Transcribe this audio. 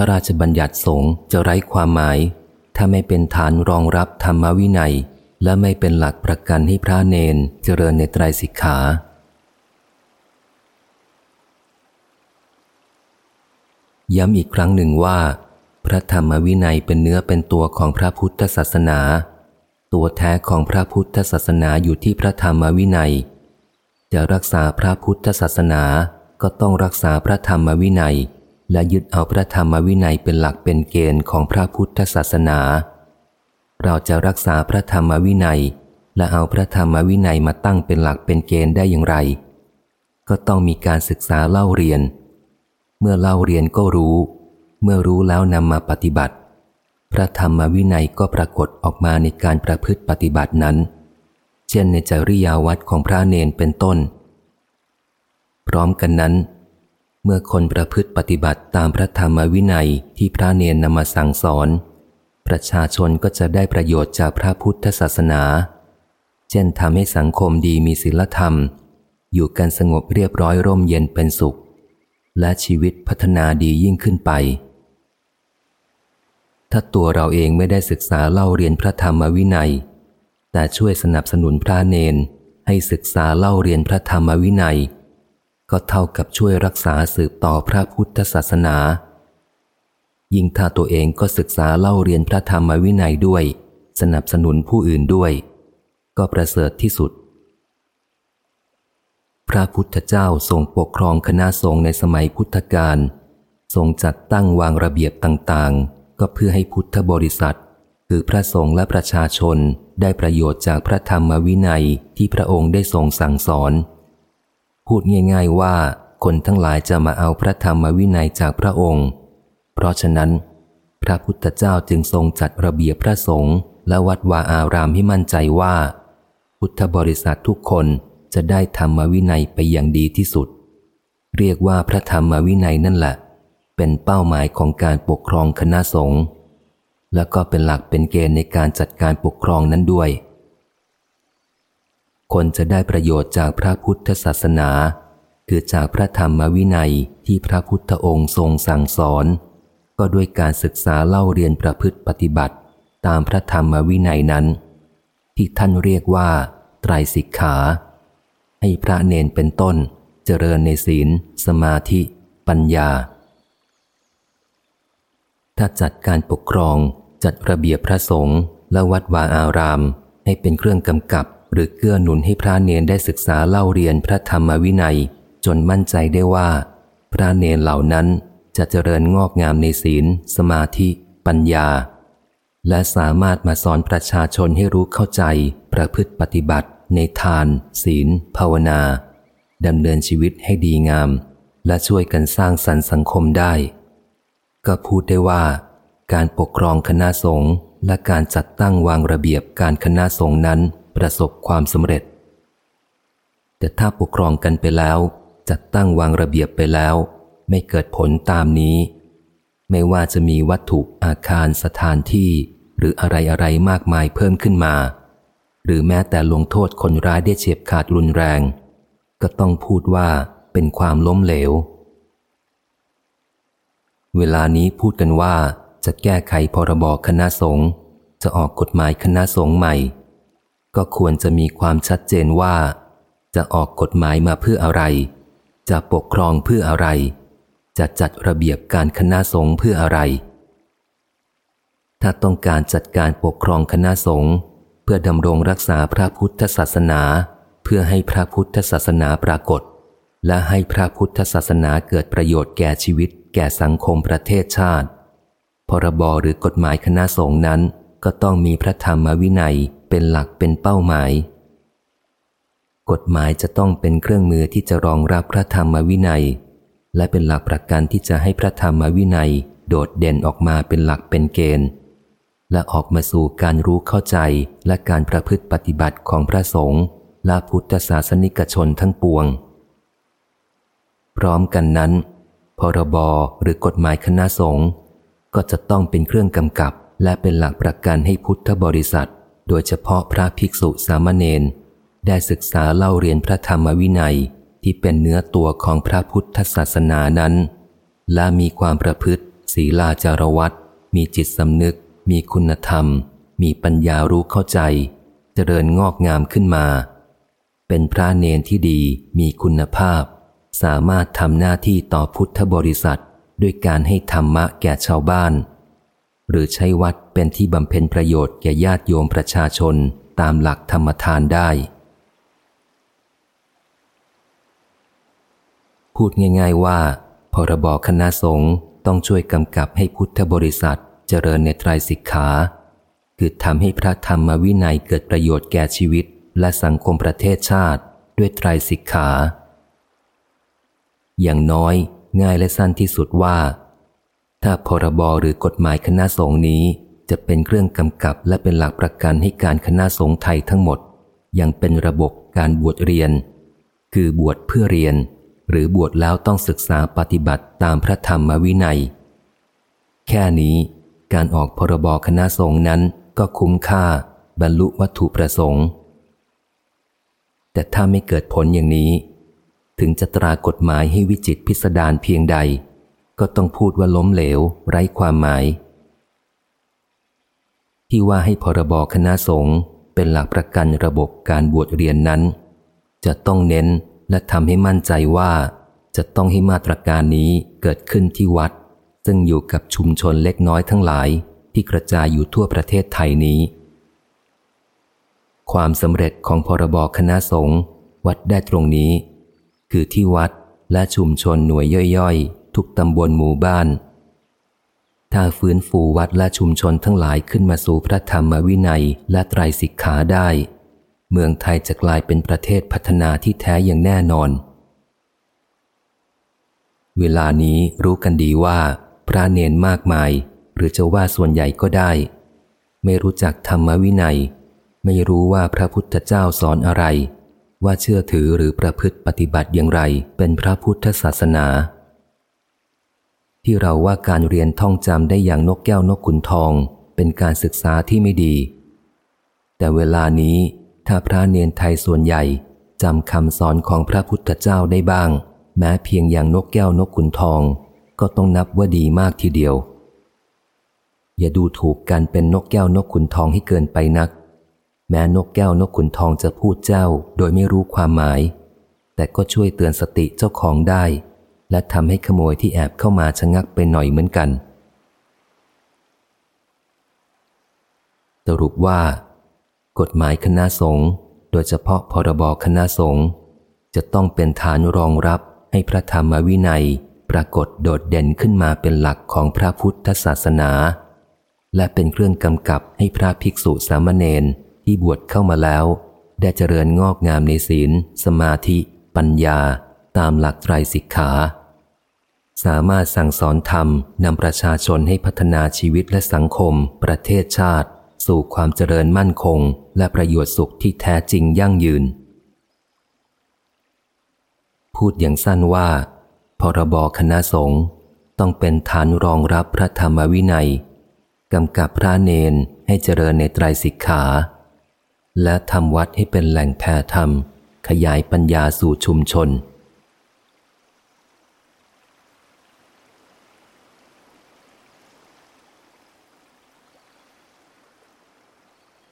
พระราชบัญญัติสงฆ์จะไร้ความหมาย ถ้าไม่เป็นฐานรองรับธรรมวินัย และไม่เป็นหลักประกันให้พระเนนเจริญในไตรสิกขา ย้ำอีกครั้งหนึ่งว่า พระธรรมวินัยเป็นเนื้อเป็นตัวของพระพุทธศาสนา ตัวแท้ของพระพุทธศาสนาอยู่ที่พระธรรมวินัย จะรักษาพระพุทธศาสนาก็ต้องรักษาพระธรรมวินัย และยึดเอาพระธรรมวินัยเป็นหลักเป็นเกณฑ์ของพระพุทธศาสนา เราจะรักษาพระธรรมวินัย และเอาพระธรรมวินัยมาตั้งเป็นหลักเป็นเกณฑ์ได้อย่างไร ก็ต้องมีการศึกษาเล่าเรียน เมื่อเล่าเรียนก็รู้ เมื่อรู้แล้วนำมาปฏิบัติ พระธรรมวินัยก็ปรากฏออกมาในการประพฤติปฏิบัตินั้น เช่นในจริยาวัดของพระเนนเป็นต้น พร้อมกันนั้น มื่อคนประพฤติปฏิบัติตามพระธรรมวินัยที่พระเนนนำมาสั่งสอน ประชาชนก็จะได้ประโยชน์จากพระพุทธศาสนา เช่นทำให้สังคมดีมีศีลธรรม อยู่กันสงบเรียบร้อยร่มเย็นเป็นสุข และชีวิตพัฒนาดียิ่งขึ้นไป ถ้าตัวเราเองไม่ได้ศึกษาเล่าเรียนพระธรรมวินัย แต่ช่วยสนับสนุนพระเนนให้ศึกษาเล่าเรียนพระธรรมวินัย ก็เท่ากับช่วยรักษาสืบต่อพระพุทธศาสนา ยิ่งถ้าตัวเองก็ศึกษาเล่าเรียนพระธรรมวินัยด้วย สนับสนุนผู้อื่นด้วย ก็ประเสริฐที่สุด พระพุทธเจ้าทรงปกครองคณะสงฆ์ในสมัยพุทธกาลทรงจัดตั้งวางระเบียบต่างๆ ก็เพื่อให้พุทธบริษัท คือพระสงฆ์และประชาชนได้ประโยชน์จากพระธรรมวินัยที่พระองค์ได้ทรงสั่งสอน พูดง่าย ๆว่าคนทั้งหลายจะมาเอาพระธรรมวินัยจากพระองค์ เพราะฉะนั้น พระพุทธเจ้าจึงทรงจัดระเบียบพระสงฆ์และวัดวาอารามให้มั่นใจว่า พุทธบริษัททุกคนจะได้ธรรมวินัยไปอย่างดีที่สุด เรียกว่าพระธรรมวินัยนั่นแหละ เป็นเป้าหมายของการปกครองคณะสงฆ์แล้วก็เป็นหลักเป็นเกณฑ์ในการจัดการปกครองนั้นด้วย คนจะได้ประโยชน์จากพระพุทธศาสนา คือจากพระธรรมวินัยที่พระพุทธองค์ทรงสั่งสอน ก็ด้วยการศึกษาเล่าเรียนประพฤติปฏิบัติ ตามพระธรรมวินัยนั้น ที่ท่านเรียกว่า ไตรสิกขา ให้พระเนนเป็นต้นเจริญในศีล สมาธิ ปัญญา ถ้าจัดการปกครองจัดระเบียบพระสงฆ์และวัดวาอารามให้เป็นเครื่องกำกับ หรือเกื้อหนุนให้พระเนนได้ศึกษาเล่าเรียนพระธรรมวินัย จนมั่นใจได้ว่า พระเนนเหล่านั้นจะเจริญงอกงามในศีล สมาธิ ปัญญา และสามารถมาสอนประชาชนให้รู้เข้าใจ ประพฤติปฏิบัติ ในทาน ศีล ภาวนาดำเนินชีวิตให้ดีงาม และช่วยกันสร้างสรรค์สังคมได้ ก็พูดได้ว่า การปกครองคณะสงฆ์และการจัดตั้งวางระเบียบการคณะสงฆ์นั้น ประสบความสำเร็จ แต่ถ้าปกครองกันไปแล้ว จัดตั้งวางระเบียบไปแล้ว ไม่เกิดผลตามนี้ ไม่ว่าจะมีวัตถุอาคารสถานที่ หรืออะไรอะไรมากมายเพิ่มขึ้นมา หรือแม้แต่ลงโทษคนร้ายได้เฉียบขาดรุนแรง ก็ต้องพูดว่าเป็นความล้มเหลว เวลานี้พูดกันว่าจะแก้ไขพรบคณะสงฆ์จะออกกฎหมายคณะสงฆ์ใหม่ ก็ควรจะมีความชัดเจนว่า จะออกกฎหมายมาเพื่ออะไร จะปกครองเพื่ออะไร จะจัดระเบียบการคณะสงฆ์เพื่ออะไร ถ้าต้องการจัดการปกครองคณะสงฆ์เพื่อดำรงรักษาพระพุทธศาสนา เพื่อให้พระพุทธศาสนาปรากฏ และให้พระพุทธศาสนาเกิดประโยชน์แก่ชีวิต แก่สังคมประเทศชาติพรบหรือกฎหมายคณะสงฆ์นั้นก็ต้องมีพระธรรมวินัย เป็นหลักเป็นเป้าหมาย กฎหมายจะต้องเป็นเครื่องมือที่จะรองรับพระธรรมวินัย และเป็นหลักประกันที่จะให้พระธรรมวินัย โดดเด่นออกมาเป็นหลักเป็นเกณฑ์ และออกมาสู่การรู้เข้าใจและการประพฤติปฏิบัติของพระสงฆ์และพุทธศาสนิกชนทั้งปวง พร้อมกันนั้น พรบหรือกฎหมายคณะสงฆ์ก็จะต้องเป็นเครื่องกำกับและเป็นหลักประกันให้พุทธบริษัท โดยเฉพาะพระภิกษุสามเณรได้ศึกษาเล่าเรียนพระธรรมวินัยที่เป็นเนื้อตัวของพระพุทธศาสนานั้น และมีความประพฤติ ศีลาจารวัตมีจิตสำนึก มีคุณธรรม มีปัญญารู้เข้าใจ เจริญงอกงามขึ้นมา เป็นพระเนนที่ดีมีคุณภาพ สามารถทำหน้าที่ต่อพุทธบริษัท ด้วยการให้ธรรมะแก่ชาวบ้าน หรือใช้วัดเป็นที่บำเพ็ญประโยชน์แก่ญาติโยมประชาชนตามหลักธรรมทานได้ พูดง่าย ๆว่า พรบคณะสงฆ์ต้องช่วยกำกับให้พุทธบริษัทเจริญในไตรสิกขา คือทำให้พระธรรมวินัยเกิดประโยชน์แก่ชีวิต และสังคมประเทศชาติด้วยไตรสิกขา อย่างน้อยง่ายและสั้นที่สุดว่า ถ้าพรบหรือกฎหมายคณะสงฆ์นี้ จะเป็นเครื่องกำกับและเป็นหลักประกันให้การคณะสงฆ์ไทยทั้งหมด ยังเป็นระบบการบวชเรียน คือบวชเพื่อเรียน หรือบวชแล้วต้องศึกษาปฏิบัติตามพระธรรมวินัย แค่นี้ การออกพรบคณะสงฆ์นั้นก็คุ้มค่าบรรลุวัตถุประสงค์ แต่ถ้าไม่เกิดผลอย่างนี้ ถึงจะตรากฎหมายให้วิจิตพิสดารเพียงใด ก็ต้องพูดว่าล้มเหลว ไร้ความหมาย ที่ว่าให้พรบคณะสงฆ์เป็นหลักประกันระบบการบวชเรียนนั้น จะต้องเน้นและทำให้มั่นใจว่าจะต้องให้มาตรการนี้เกิดขึ้นที่วัด ซึ่งอยู่กับชุมชนเล็กน้อยทั้งหลาย ที่กระจายอยู่ทั่วประเทศไทยนี้ ความสำเร็จของพรบคณะสงฆ์วัดได้ตรงนี้ คือที่วัดและชุมชนหน่วยย่อยๆ ทุกตำบลหมู่บ้าน ถ้าฟื้นฟูวัดและชุมชนทั้งหลายขึ้นมาสู่พระธรรมวินัยและไตรสิกขาได้ เมืองไทยจะกลายเป็นประเทศพัฒนาที่แท้อย่างแน่นอน เวลานี้รู้กันดีว่า พระเนนมากมาย หรือจะว่าส่วนใหญ่ก็ได้ ไม่รู้จักธรรมวินัย ไม่รู้ว่าพระพุทธเจ้าสอนอะไรว่าเชื่อถือหรือประพฤติปฏิบัติอย่างไรเป็นพระพุทธศาสนา ที่เราว่าการเรียนท่องจำได้อย่างนกแก้วนกขุนทอง เป็นการศึกษาที่ไม่ดี แต่เวลานี้ถ้าพระเนียนไทยส่วนใหญ่จำคำสอนของพระพุทธเจ้าได้บ้าง แม้เพียงอย่างนกแก้วนกขุนทอง ก็ต้องนับว่าดีมากทีเดียว อย่าดูถูกการเป็นนกแก้วนกขุนทองให้เกินไปนัก แม้นกแก้วนกขุนทองจะพูดเจ้าโดยไม่รู้ความหมาย แต่ก็ช่วยเตือนสติเจ้าของได้ และทำให้ขโมยที่แอบเข้ามาชะงักไปหน่อยเหมือนกัน สรุปว่า กฎหมายคณะสงฆ์โดยเฉพาะพรบคณะสงฆ์จะต้องเป็นฐานรองรับให้พระธรรมวินัยปรากฏโดดเด่นขึ้นมาเป็นหลักของพระพุทธศาสนา และเป็นเครื่องกำกับให้พระภิกษุสามเณรที่บวชเข้ามาแล้ว ได้เจริญงอกงามในศีล สมาธิ ปัญญา ตามหลักไตรสิกขา สามารถสั่งสอนธรรมนำประชาชนให้พัฒนาชีวิตและสังคม ประเทศชาติ สู่ความเจริญมั่นคง และประโยชน์สุขที่แท้จริงยั่งยืน พูดอย่างสั้นว่า พรบคณะสงฆ์ต้องเป็นฐานรองรับพระธรรมวินัยกำกับพระเนนให้เจริญในไตรสิกขา และทำวัดให้เป็นแหล่งแผ่ธรรม ขยายปัญญาสู่ชุมชน